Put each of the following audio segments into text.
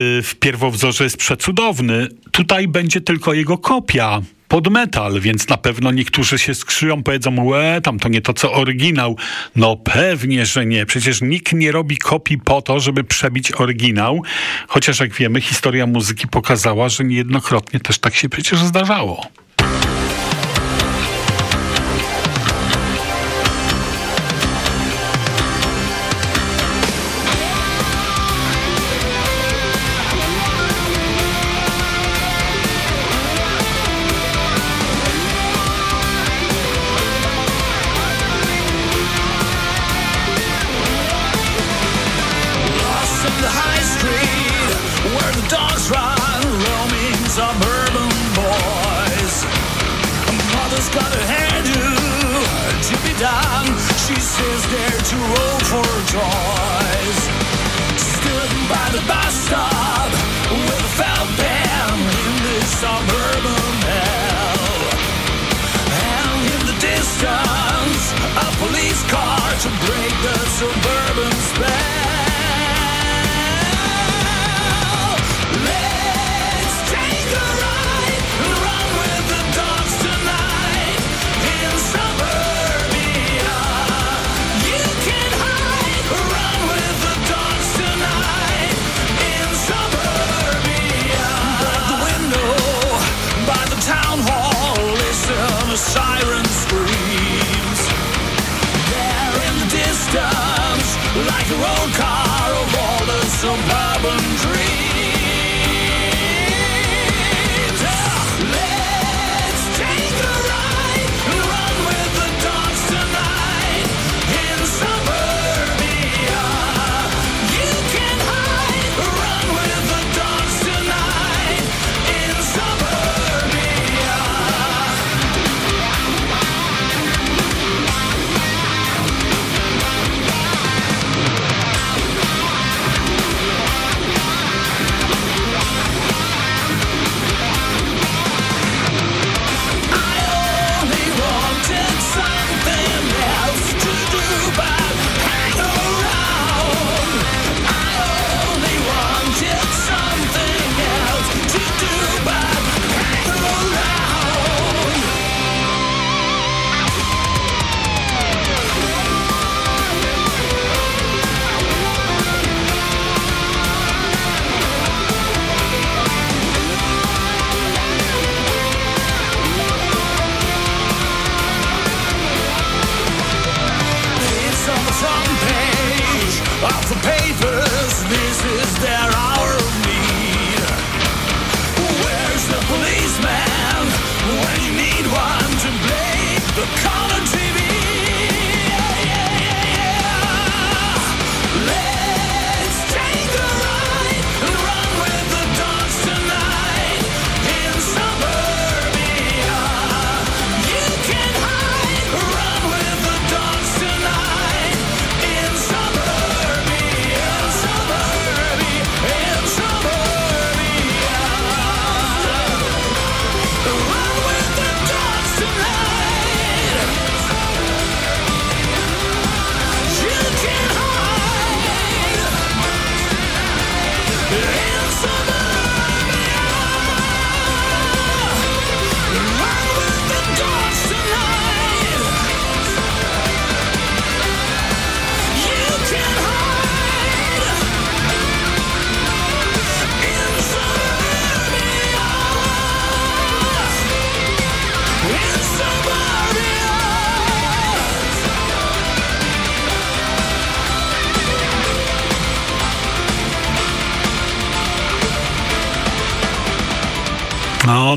w pierwowzorze jest przecudowny. Tutaj będzie tylko jego kopia pod metal, więc na pewno niektórzy się skrzyją, powiedzą, łe, tam to nie to co oryginał. No pewnie, że nie. Przecież nikt nie robi kopii po to, żeby przebić oryginał. Chociaż jak wiemy, historia muzyki pokazała, że niejednokrotnie też tak się przecież zdarzało.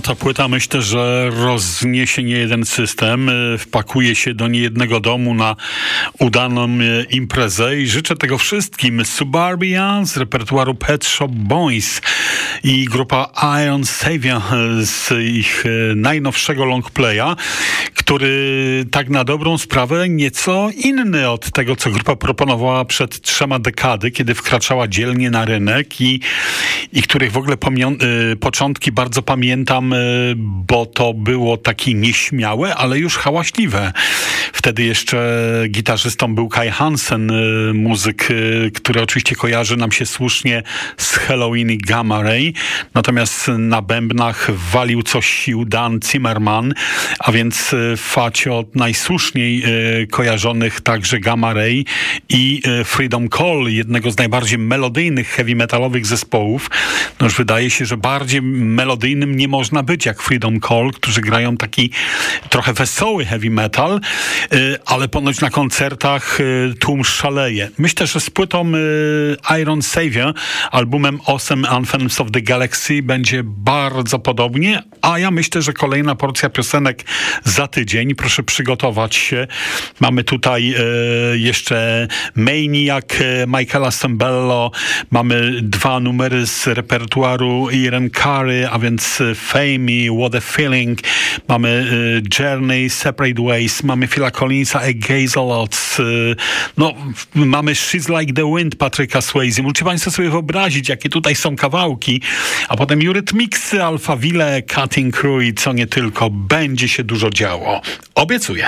Ta płyta myślę, że rozniesie nie jeden system, e, wpakuje się do niejednego domu na udaną e, imprezę i życzę tego wszystkim. Suburbia z repertuaru Pet Shop Boys i grupa Iron Savior z ich najnowszego longplaya, który tak na dobrą sprawę nieco inny od tego, co grupa proponowała przed trzema dekady, kiedy wkraczała dzielnie na rynek i, i których w ogóle y, początki bardzo pamiętam, y, bo to było takie nieśmiałe, ale już hałaśliwe. Wtedy jeszcze gitarzystą był Kai Hansen, y, muzyk, który oczywiście kojarzy nam się słusznie z Halloween i Gamma Ray. Natomiast na bębnach walił coś sił Dan Zimmerman, a więc facio najsłuszniej kojarzonych także Gamma Ray i Freedom Call, jednego z najbardziej melodyjnych heavy metalowych zespołów. No już wydaje się, że bardziej melodyjnym nie można być jak Freedom Call, którzy grają taki trochę wesoły heavy metal, y, ale ponoć na koncertach y, tłum szaleje. Myślę, że z płytą y, Iron Savior, albumem Awesome Anthems of the Galaxy będzie bardzo podobnie, a ja myślę, że kolejna porcja piosenek za tydzień. Proszę przygotować się. Mamy tutaj jeszcze Maniac Michaela Sembello, mamy dwa numery z repertuaru Iren Curry, a więc Fame What a Feeling, mamy y, Journey, Separate Ways, mamy Phila Collinsa, A Gaze a Lot, y, no, mamy She's Like the Wind Patryka Swayze. Możecie Państwo sobie wyobrazić, jakie tutaj są kawałki, a potem Eurythmicsy, Alphaville, Cutting Crew i co nie tylko. Będzie się dużo działo. Obiecuję.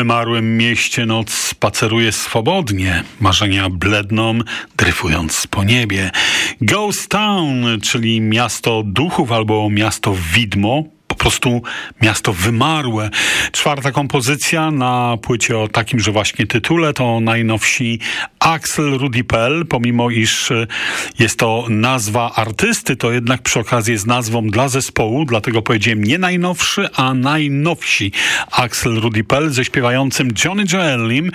Wymarłym mieście noc spaceruje swobodnie, marzenia bledną, dryfując po niebie. Ghost Town, czyli miasto duchów albo miasto widmo, prostu miasto wymarłe. Czwarta kompozycja na płycie o takim, że właśnie tytule to najnowsi Axel Rudipel, pomimo iż e, jest to nazwa artysty, to jednak przy okazji jest nazwą dla zespołu, dlatego powiedziałem nie najnowszy, a najnowsi Axel Rudipel ze śpiewającym Johnny Joelim,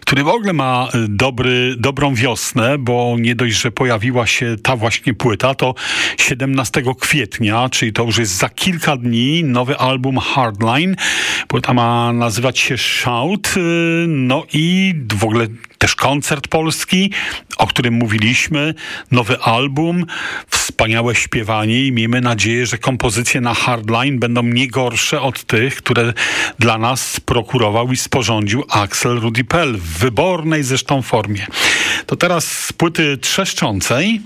który w ogóle ma e, dobry, dobrą wiosnę, bo nie dość, że pojawiła się ta właśnie płyta, to 17 kwietnia, czyli to już jest za kilka dni, nowy album Hardline. Płyta ma nazywać się Shout, e, no i w ogóle też koncert polski, o którym mówiliśmy, nowy album, wspaniałe śpiewanie i miejmy nadzieję, że kompozycje na Hardline będą nie gorsze od tych, które dla nas prokurował i sporządził Axel Rudipel w wybornej zresztą formie. To teraz z płyty trzeszczącej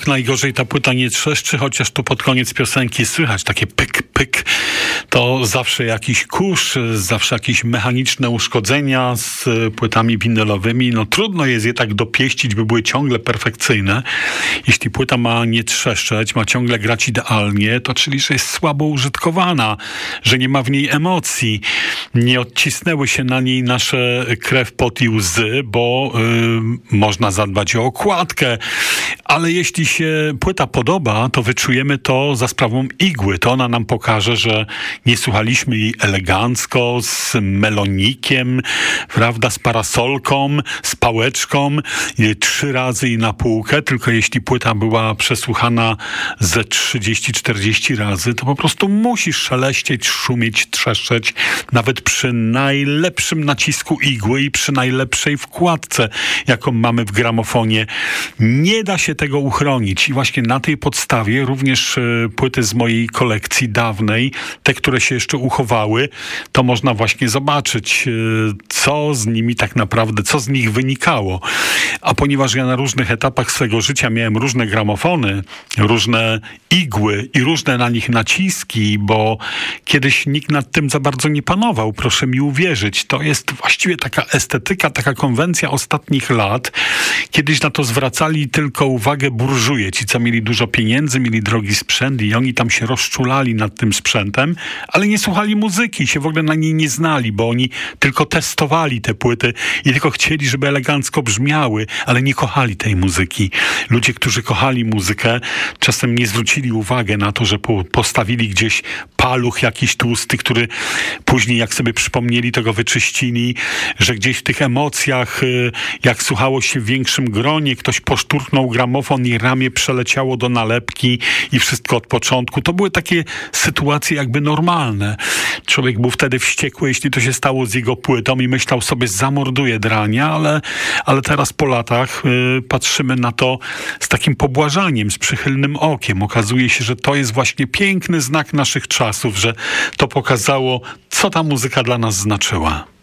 tak najgorzej ta płyta nie trzeszczy, chociaż tu pod koniec piosenki słychać takie pyk, pyk. To zawsze jakiś kurz, zawsze jakieś mechaniczne uszkodzenia z płytami winylowymi. No trudno jest je tak dopieścić, by były ciągle perfekcyjne. Jeśli płyta ma nie trzeszczeć, ma ciągle grać idealnie, to czyli, że jest słabo użytkowana, że nie ma w niej emocji. Nie odcisnęły się na niej nasze krew, pot i łzy, bo yy, można zadbać o okładkę, ale jeśli się płyta podoba, to wyczujemy to za sprawą igły. To ona nam pokaże, że nie słuchaliśmy jej elegancko, z melonikiem, prawda, z parasolką, z pałeczką, trzy razy i na półkę, tylko jeśli płyta była przesłuchana ze 30-40 razy, to po prostu musisz szeleścieć, szumieć, trzeszczeć, nawet przy najlepszym nacisku igły i przy najlepszej wkładce, jaką mamy w gramofonie. Nie da się tego uchronić i właśnie na tej podstawie również e, płyty z mojej kolekcji dawnej, te, które się jeszcze uchowały, to można właśnie zobaczyć, e, co z nimi tak naprawdę, co z nich wynikało. A ponieważ ja na różnych etapach swego życia miałem różne gramofony, różne igły i różne na nich naciski, bo kiedyś nikt nad tym za bardzo nie panował, proszę mi uwierzyć. To jest właściwie taka estetyka, taka konwencja ostatnich lat. Kiedyś na to zwracali tylko uwagę burżuje, ci co mieli dużo pieniędzy, mieli drogi sprzęt i oni tam się rozczulali nad tym sprzętem, ale nie słuchali muzyki, się w ogóle na niej nie znali, bo oni tylko testowali te płyty i tylko chcieli, żeby elegancko brzmiały, ale nie kochali tej muzyki. Ludzie, którzy kochali muzykę, czasem nie zwrócili uwagę na to, że po, postawili gdzieś paluch jakiś tłusty, który później, jak sobie przypomnieli, to go wyczyścili, że gdzieś w tych emocjach, y, jak słuchało się w większym gronie, ktoś poszturknął gramofon i ramię przeleciało do nalepki i wszystko od początku. To były takie jakby normalne. Człowiek był wtedy wściekły, jeśli to się stało z jego płytą i myślał sobie, zamorduje drania, ale, ale teraz po latach y, patrzymy na to z takim pobłażaniem, z przychylnym okiem. Okazuje się, że to jest właśnie piękny znak naszych czasów, że to pokazało, co ta muzyka dla nas znaczyła.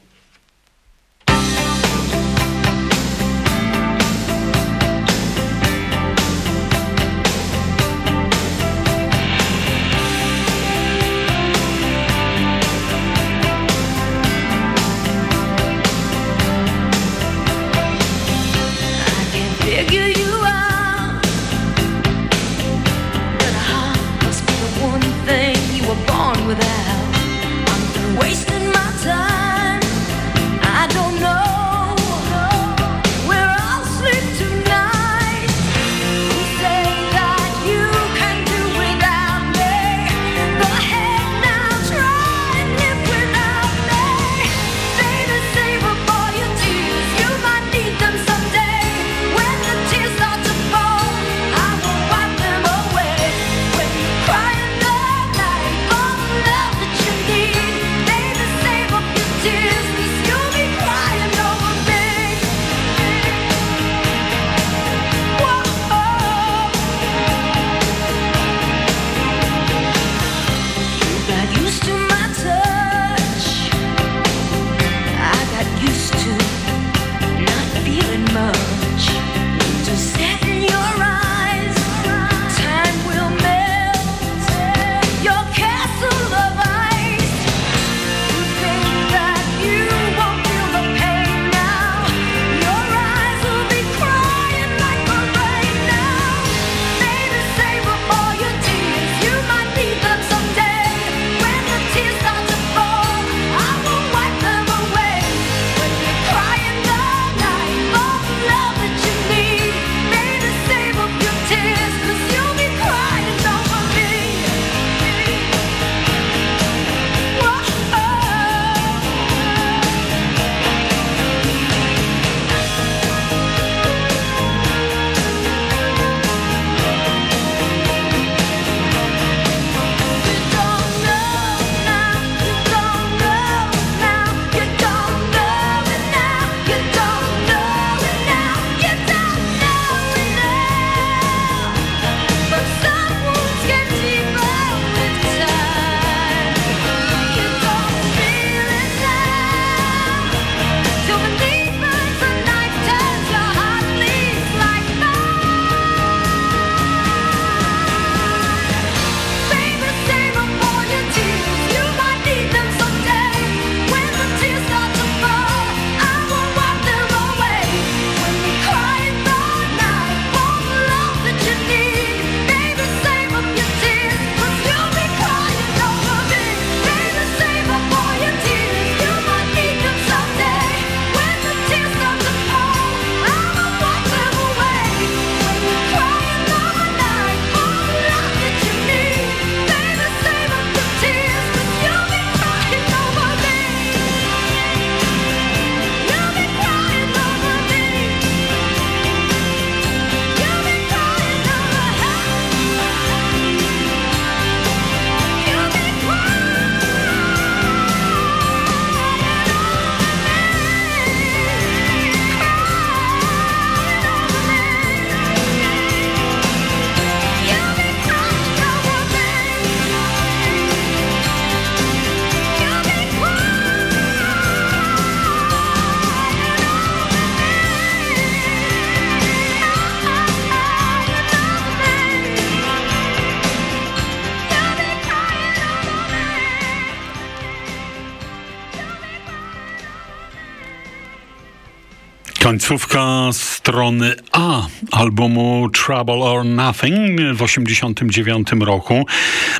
Końcówka strony A albumu Trouble or Nothing w 1989 roku.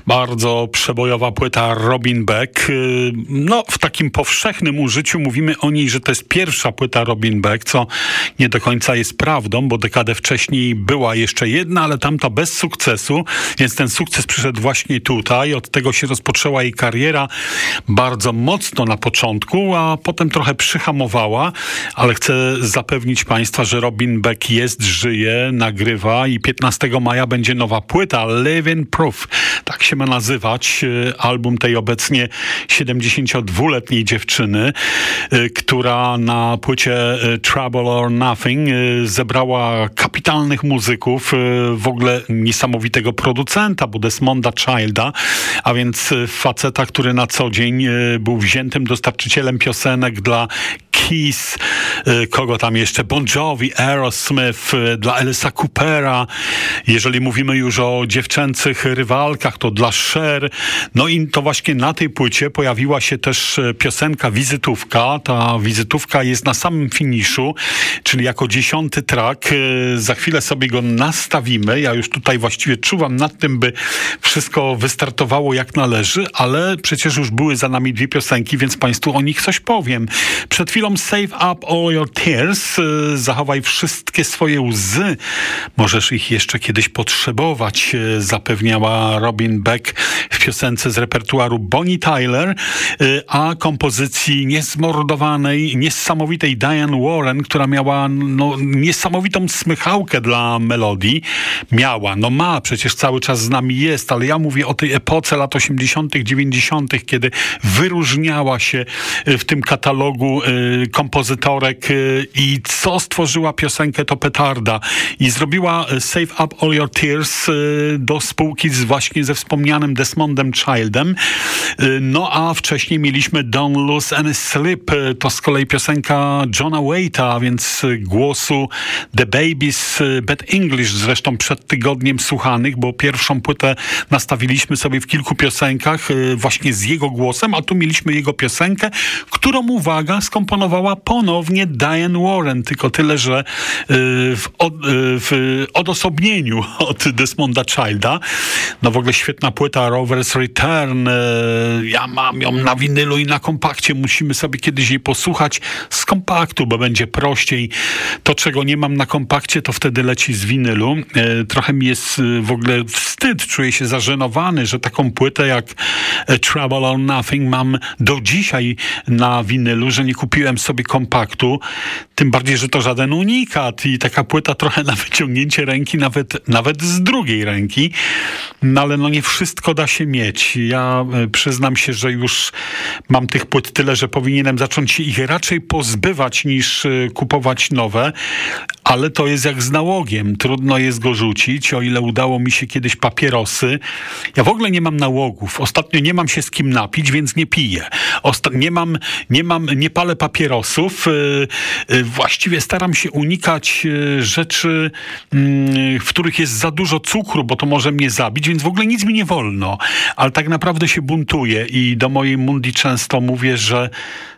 Bardzo przebojowa płyta Robin Beck. No, w takim powszechnym użyciu mówimy o niej, że to jest pierwsza płyta Robin Beck, co nie do końca jest prawdą, bo dekadę wcześniej była jeszcze jedna, ale tamta bez sukcesu, więc ten sukces przyszedł właśnie tutaj. Od tego się rozpoczęła jej kariera bardzo mocno na początku, a potem trochę przyhamowała, ale chcę zapewnić Państwa, że Robin Beck jest, żyje, nagrywa i 15 maja będzie nowa płyta Living Proof. Tak się ma nazywać e, album tej obecnie 72-letniej dziewczyny, e, która na płycie e, Trouble or Nothing zebrała kapitalnych muzyków, w ogóle niesamowitego producenta, bo Desmonda Childa, a więc faceta, który na co dzień był wziętym dostarczycielem piosenek dla Kiss, y, kogo tam jeszcze, Bon Jovi, Aerosmith, y, dla Elisa Coopera. Jeżeli mówimy już o dziewczęcych rywalkach, to dla Cher. No i to właśnie na tej płycie pojawiła się też y, piosenka Wizytówka. Ta wizytówka jest na samym finiszu, czyli jako dziesiąty track. Za chwilę sobie go nastawimy. Ja już tutaj właściwie czuwam nad tym, by wszystko wystartowało jak należy, ale przecież już były za nami dwie piosenki, więc Państwu o nich coś powiem. Przed chwilą Save Up All Your Tears. Y, zachowaj wszystkie swoje łzy. Możesz ich jeszcze kiedyś potrzebować, y, zapewniała Robin Beck w piosence z repertuaru Bonnie Tyler, y, a kompozycji niezmordowanej, niesamowitej Diane Warren, która miała no, niesamowitą smychałkę dla melodii. Miała, no ma, przecież cały czas z nami jest, ale ja mówię o tej epoce lat 80., 90., kiedy wyróżniała się w tym katalogu kompozytorek y, i co stworzyła piosenkę to petarda i zrobiła y, Save Up All Your Tears y, do spółki z właśnie ze wspomnianym Desmondem Childem. No a wcześniej mieliśmy Don't Lose Any Sleep, to z kolei piosenka Johna Waita, więc głosu The Babies Bad English, zresztą przed tygodniem słuchanych, bo pierwszą płytę nastawiliśmy sobie w kilku piosenkach właśnie z jego głosem, a tu mieliśmy jego piosenkę, którą, uwaga, skomponowała ponownie Diane Warren, tylko tyle, że y, w, od, y, w odosobnieniu od Desmonda Childa. No w ogóle świetna płyta Rover's Return. Y, ja mam ją na winylu i na kompakcie. Musimy sobie kiedyś jej posłuchać z kompaktu, bo będzie prościej. To, czego nie mam na kompakcie, to wtedy leci z winylu. Trochę mi jest w ogóle wstyd, czuję się zażenowany, że taką płytę jak Trouble or Nothing mam do dzisiaj na winylu, że nie kupiłem sobie kompaktu, tym bardziej, że to żaden unikat i taka płyta trochę na wyciągnięcie ręki, nawet, nawet z drugiej ręki, no ale no nie wszystko da się mieć. Ja e, przyznam się, że już mam tych płyt tyle, że powinienem zacząć się ich raczej pozbywać niż e, kupować nowe, ale to jest jak z nałogiem. Trudno jest go rzucić, o ile udało mi się kiedyś papierosy. Ja w ogóle nie mam nałogów. Ostatnio nie mam się z kim napić, więc nie piję. Osta nie mam, nie mam, nie palę papierosów. Y, y, właściwie staram się unikać y, rzeczy, mm, w których jest za dużo cukru, bo to może mnie zabić, więc w ogóle nic mi nie wolno. Ale tak naprawdę się buntuję i do mojej mundi często mówię, że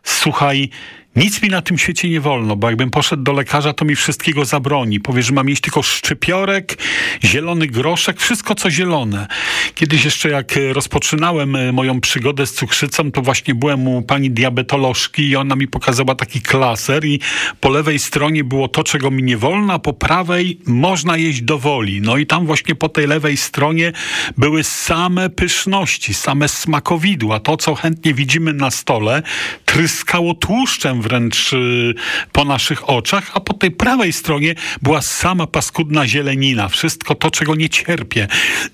słuchaj, nic mi na tym świecie nie wolno, bo jakbym poszedł do lekarza, to mi wszystkiego zabroni. Powie, że mam mieć tylko szczypiorek, zielony groszek, wszystko co zielone. Kiedyś jeszcze jak rozpoczynałem e, moją przygodę z cukrzycą, to właśnie byłem u pani diabetolożki i ona mi pokazała taki klaser i po lewej stronie było to, czego mi nie wolno, a po prawej można jeść do woli. No i tam właśnie po tej lewej stronie były same pyszności, same smakowidła. To, co chętnie widzimy na stole, tryskało tłuszczem wręcz y, po naszych oczach, a po tej prawej stronie była sama paskudna zielenina. Wszystko to, czego nie cierpię.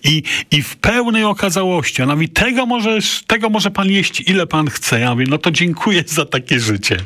I, i w pełnej okazałości, ona mówi, tego, możesz, tego może pan jeść ile pan chce. Ja mówię, no to dziękuję za takie życie.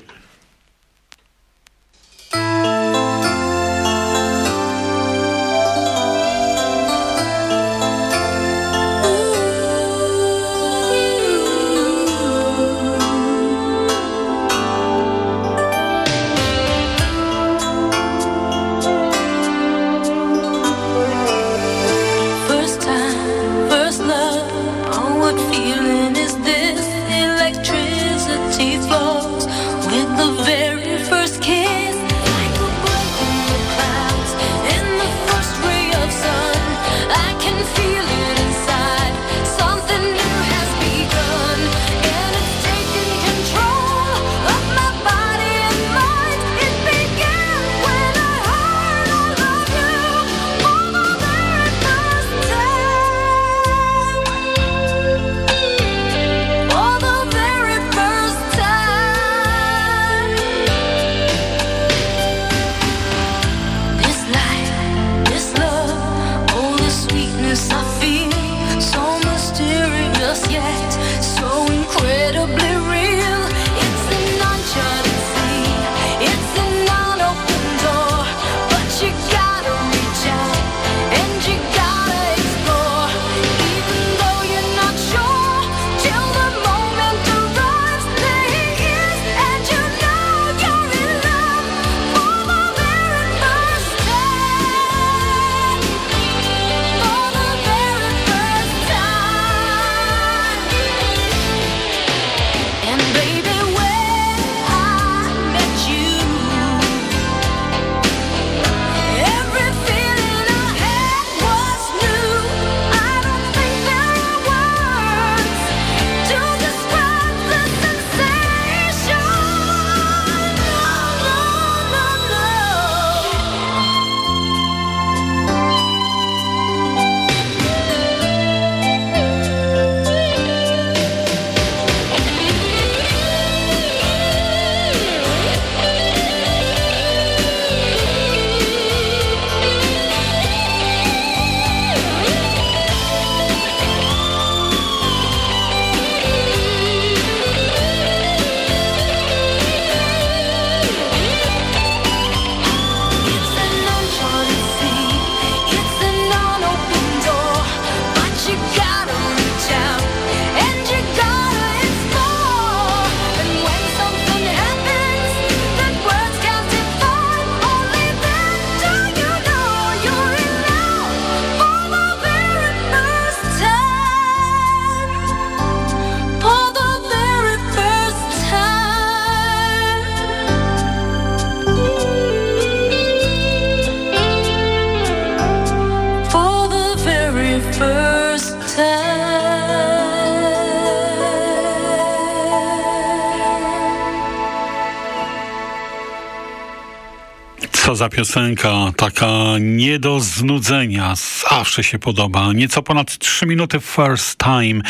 Za piosenka, taka nie do znudzenia, zawsze się podoba. Nieco ponad 3 minuty first time.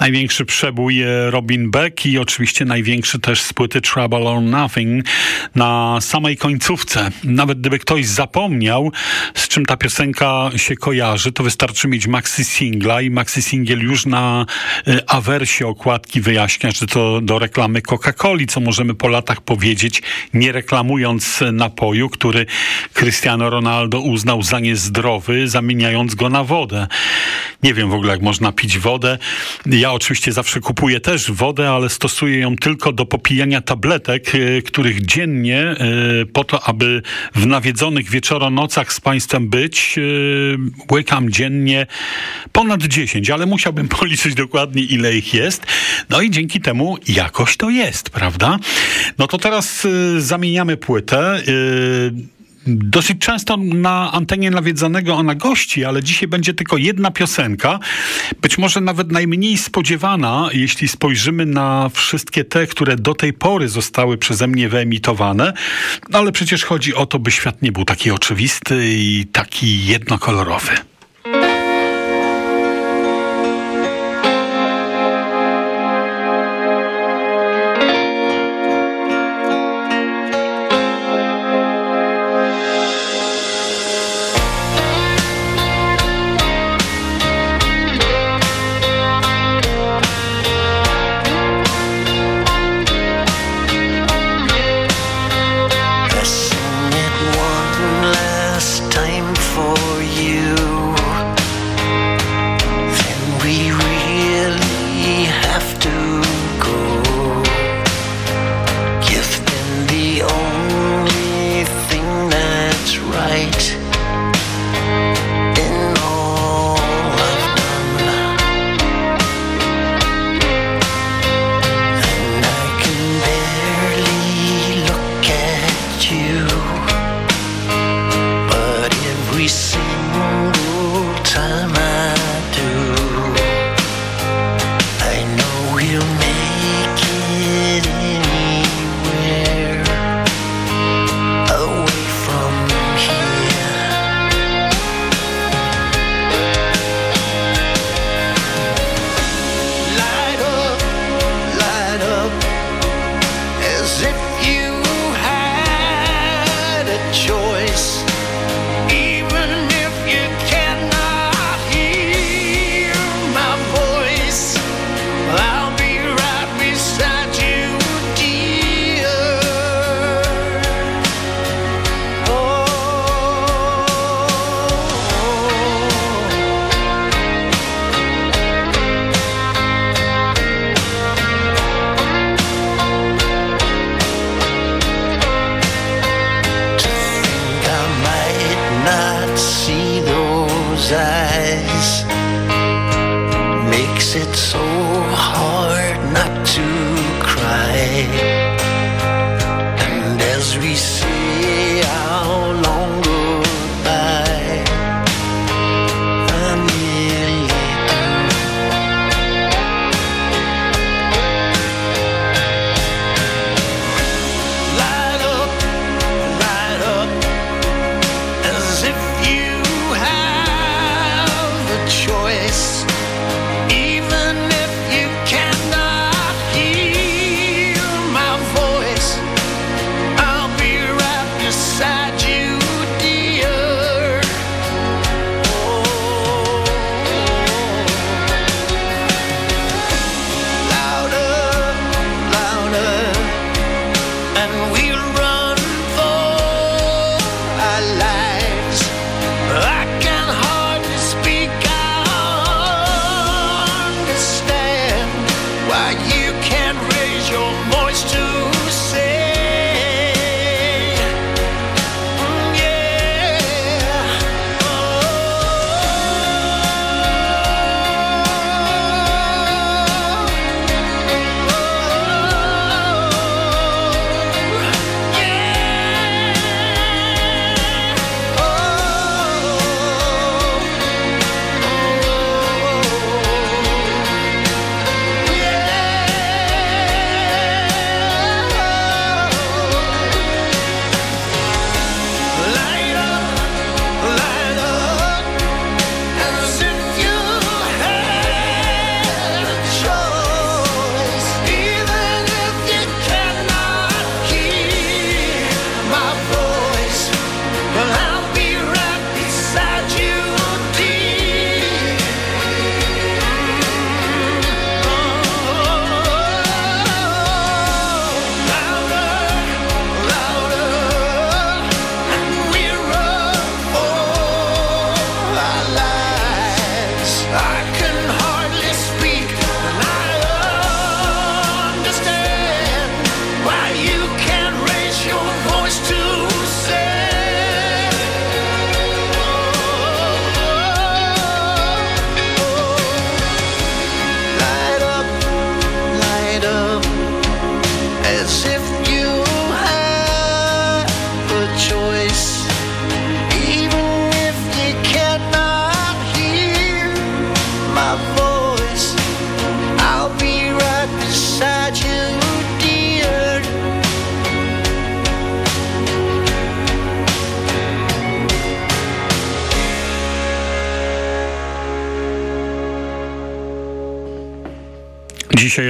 Największy przebój Robin Beck i oczywiście największy też z płyty Trouble or Nothing na samej końcówce. Nawet gdyby ktoś zapomniał, z czym ta piosenka się kojarzy, to wystarczy mieć maxi singla i maxi singiel już na y, awersie okładki wyjaśnia, że to do reklamy Coca-Coli, co możemy po latach powiedzieć, nie reklamując napoju, który Cristiano Ronaldo uznał za niezdrowy, zamieniając go na wodę. Nie wiem w ogóle, jak można pić wodę. Ja oczywiście zawsze kupuję też wodę, ale stosuję ją tylko do popijania tabletek, e, których dziennie e, po to, aby w nawiedzonych wieczoronocach z Państwem być, e, łykam dziennie ponad 10, ale musiałbym policzyć dokładnie, ile ich jest. No i dzięki temu jakoś to jest, prawda? No to teraz zamieniamy płytę. Dosyć często na antenie nawiedzanego ona gości, ale dzisiaj będzie tylko jedna piosenka, być może nawet najmniej spodziewana, jeśli spojrzymy na wszystkie te, które do tej pory zostały przeze mnie wyemitowane, no ale przecież chodzi o to, by świat nie był taki oczywisty i taki jednokolorowy.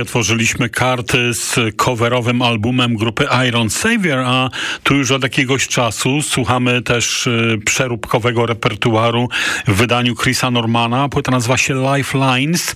Otworzyliśmy karty z coverowym albumem grupy Iron Savior, a tu już od jakiegoś czasu słuchamy też y, przeróbkowego repertuaru w wydaniu Chrisa Normana. Płyta nazywa się Lifelines.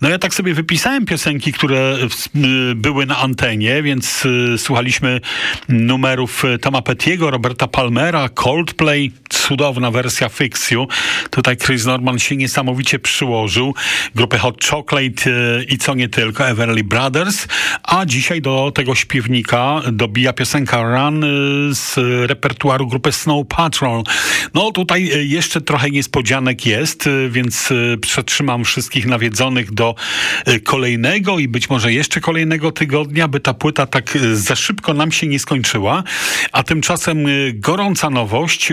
No ja tak sobie wypisałem piosenki, które y, były na antenie, więc y, słuchaliśmy numerów Toma Pettiego, Roberta Palmera, Coldplay, cudowna wersja Fix You. Tutaj Chris Norman się niesamowicie przyłożył. Grupę Hot Chocolate i co nie tylko Everly Brothers, a dzisiaj do tego śpiewnika dobija piosenka Run y, z repertuaru grupy Snow Patrol. No tutaj y, jeszcze trochę niespodzianek jest, y, więc przetrzymam wszystkich nawiedzonych do kolejnego i być może jeszcze kolejnego tygodnia, by ta płyta tak za szybko nam się nie skończyła. A tymczasem gorąca nowość,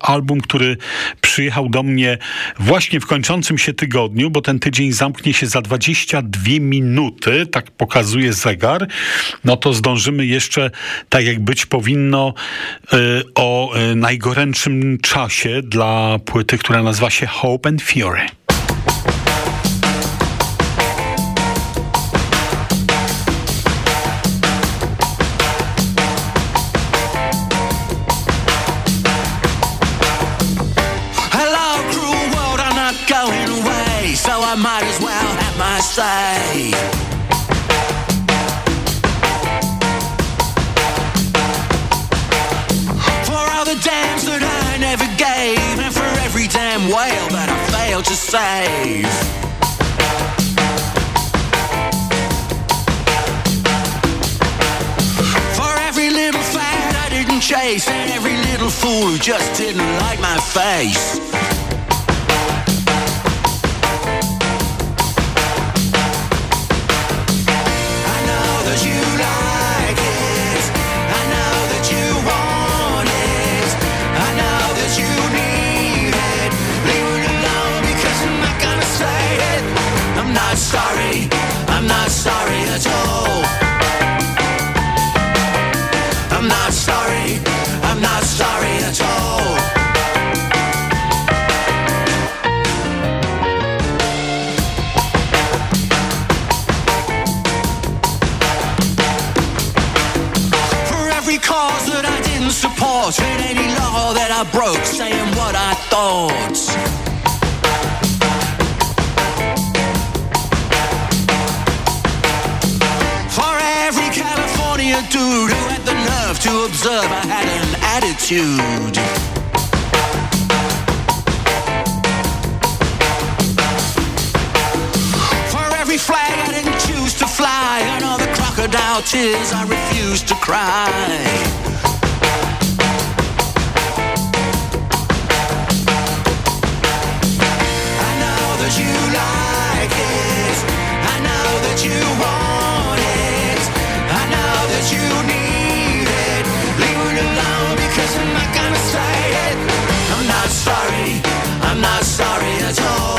album, który przyjechał do mnie właśnie w kończącym się tygodniu, bo ten tydzień zamknie się za 22 minuty tak pokazuje zegar, no to zdążymy jeszcze, tak jak być powinno, o najgorętszym czasie dla płyty, która nazywa się Hope and Fury. Say. For all the dams that I never gave, and for every damn whale that I failed to save. For every little fad I didn't chase, and every little fool who just didn't like my face. Broke saying what I thought. For every California dude who had the nerve to observe I had an attitude. For every flag I didn't choose to fly, crocodile tears I refused to cry. control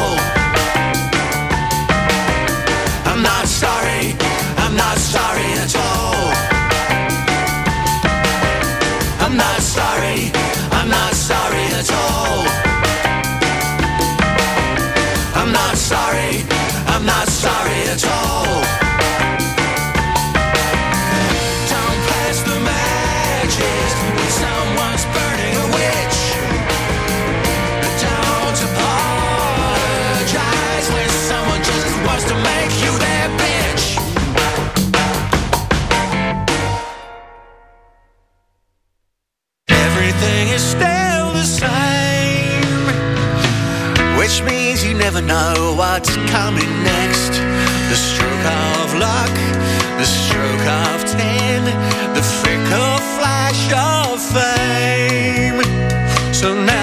till now.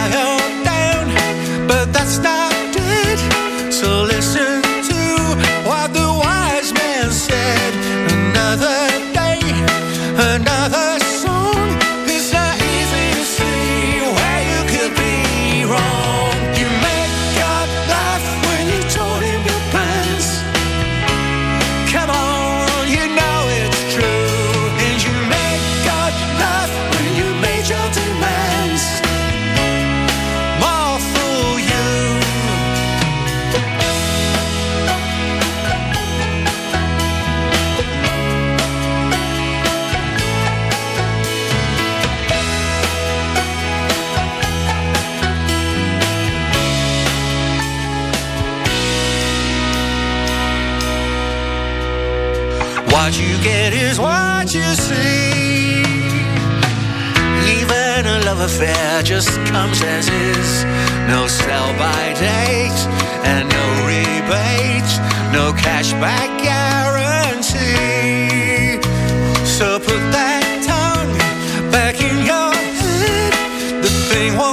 Affair just comes as is. No sell by date and no rebate, no cashback guarantee. So put that tongue back in your head. The thing won't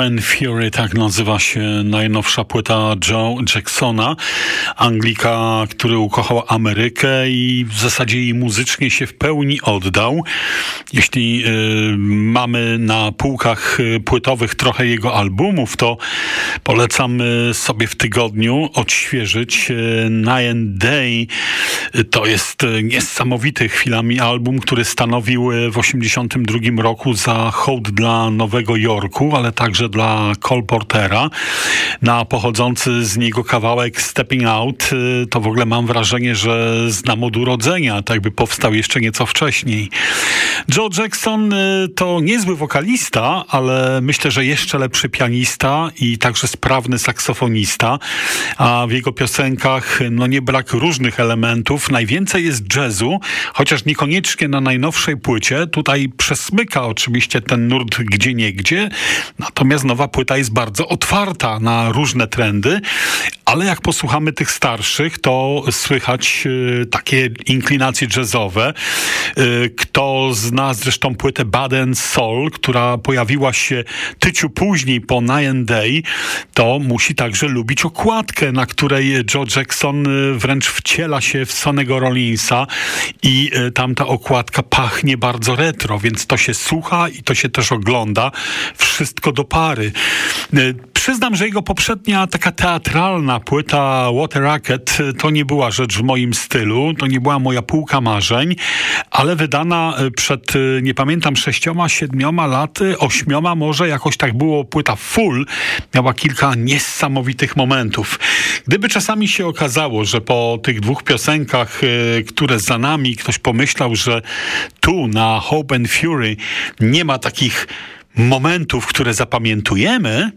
Open Fury, tak nazywa się najnowsza płyta Joe Jacksona, Anglika, który ukochał Amerykę i w zasadzie jej muzycznie się w pełni oddał. Jeśli y, mamy na półkach y, płytowych trochę jego albumów, to polecam y, sobie w tygodniu odświeżyć y, Nine Day. To jest niesamowity chwilami album, który stanowił w 1982 roku za hołd dla Nowego Jorku, ale także dla Cole Portera na pochodzący z niego kawałek Stepping Out. To w ogóle mam wrażenie, że znam od urodzenia, tak by powstał jeszcze nieco wcześniej. Joe Jackson y, to niezły wokalista, ale myślę, że jeszcze lepszy pianista i także sprawny saksofonista, a w jego piosenkach no nie brak różnych elementów. Najwięcej jest jazzu, chociaż niekoniecznie na najnowszej płycie. Tutaj przesmyka oczywiście ten nurt gdzie niegdzie, natomiast nowa płyta jest bardzo otwarta na różne trendy, ale jak posłuchamy tych starszych, to słychać y, takie inklinacje jazzowe. Y, kto zna zresztą płytę Bad and Soul, która pojawiła się tyciu później po Nine Day, to musi także lubić okładkę, na której Joe Jackson y, wręcz wciela się w Sonego Rollinsa i tamta okładka pachnie bardzo retro, więc to się słucha i to się też ogląda. Wszystko do pary. Przyznam, że jego poprzednia taka teatralna płyta Water Racket to nie była rzecz w moim stylu, to nie była moja półka marzeń, ale wydana przed, nie pamiętam, sześcioma, siedmioma laty, ośmioma może, jakoś tak było płyta full, miała kilka niesamowitych momentów. Gdyby czasami się okazało, że po tych dwóch piosenkach, e, które za nami, ktoś pomyślał, że tu na Hope and Fury nie ma takich momentów, które zapamiętujemy,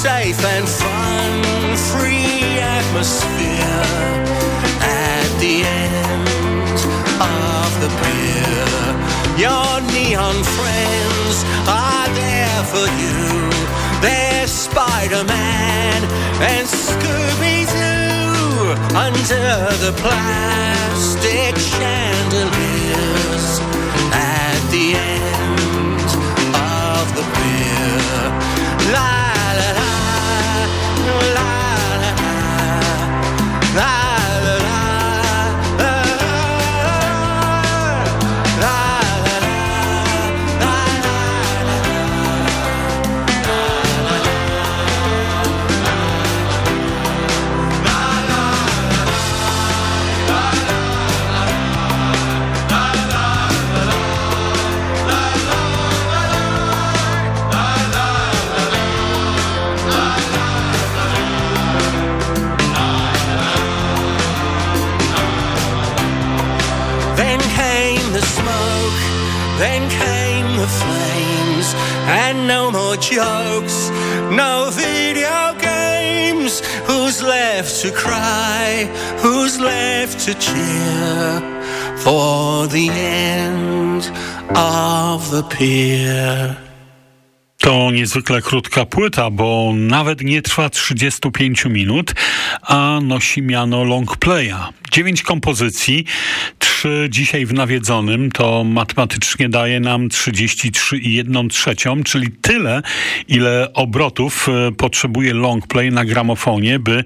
safe and fun-free atmosphere at the end of the pier. Your neon friends are there for you. There's Spider-Man and Scooby-Doo under the plastic chandeliers at the end And no more jokes, no video games. Who's left to cry? Who's left to cheer for the end of the pier? To niezwykle krótka płyta, bo nawet nie trwa 35 minut, a nosi miano long playa. Dziewięć kompozycji, trzy dzisiaj w nawiedzonym, to matematycznie daje nam 33 i 1 trzecią, czyli tyle, ile obrotów e, potrzebuje long play na gramofonie, by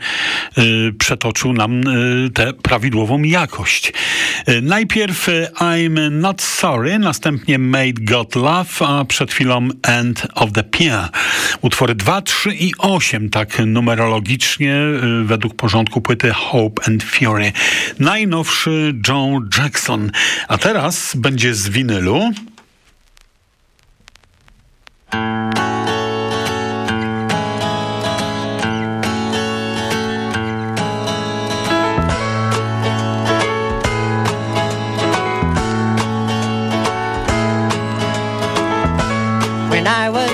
y, przetoczył nam y, tę prawidłową jakość. Y, najpierw I'm Not Sorry, następnie Made God Love, a przed chwilą End of the Pier. Utwory 2, 3 i 8, tak numerologicznie według porządku płyty Hope and Fury. Najnowszy John Jackson. A teraz będzie z winylu. I was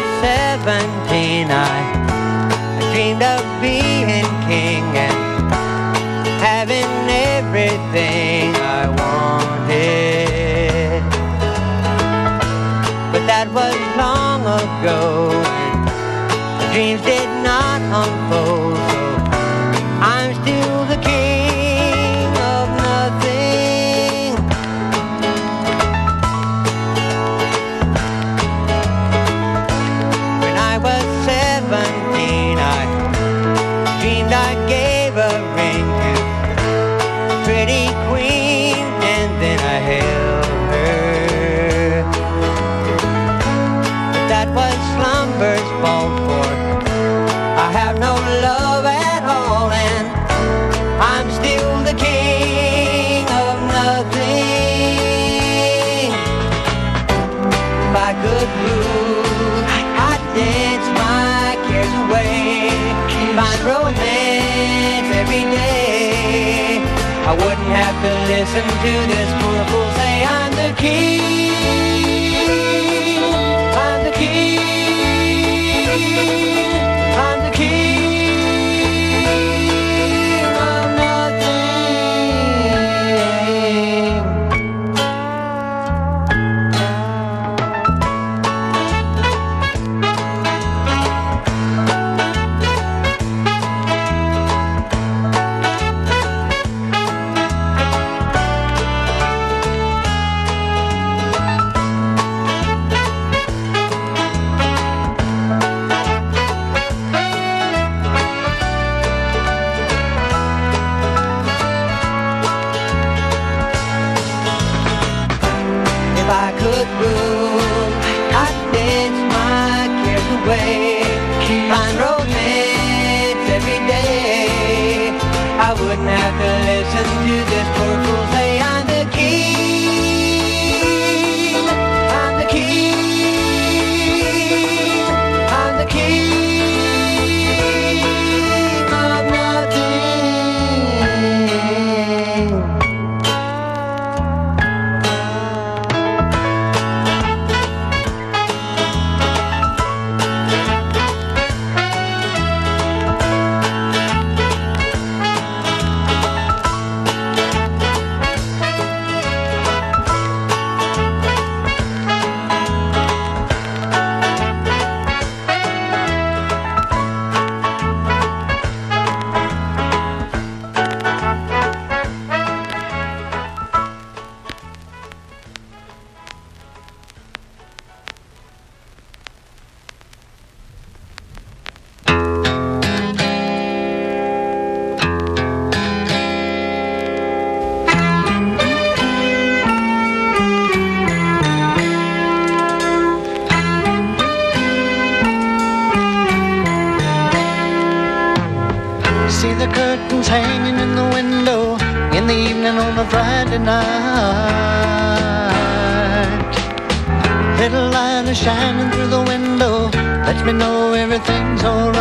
Dreamed of being king and having everything I wanted. But that was long ago, and dreams did not unfold. Have to listen to this poor fool say I'm the king. I'm the king. A Friday night. Little light is shining through the window, lets me know everything's alright.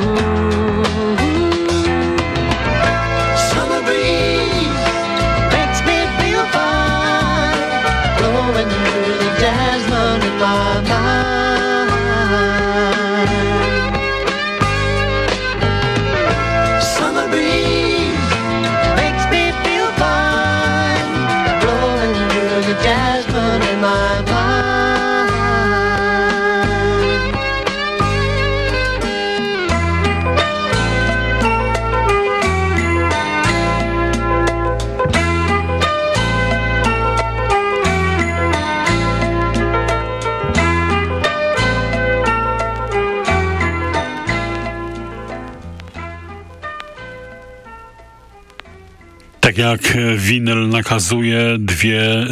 Jak winyl nakazuje dwie y,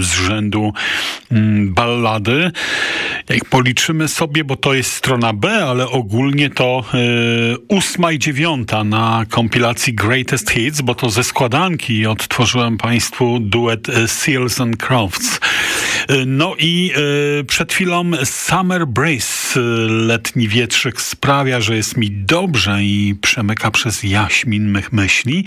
z, rzędu mm, ballady. Jak policzymy sobie, bo to jest strona B, ale ogólnie to y, ósma i dziewiąta na kompilacji Greatest Hits, bo to ze składanki odtworzyłem Państwu duet Seals and Crofts. No i przed chwilą Summer Breeze, letni wietrzyk sprawia, że jest mi dobrze i przemyka przez jaśmin mych myśli.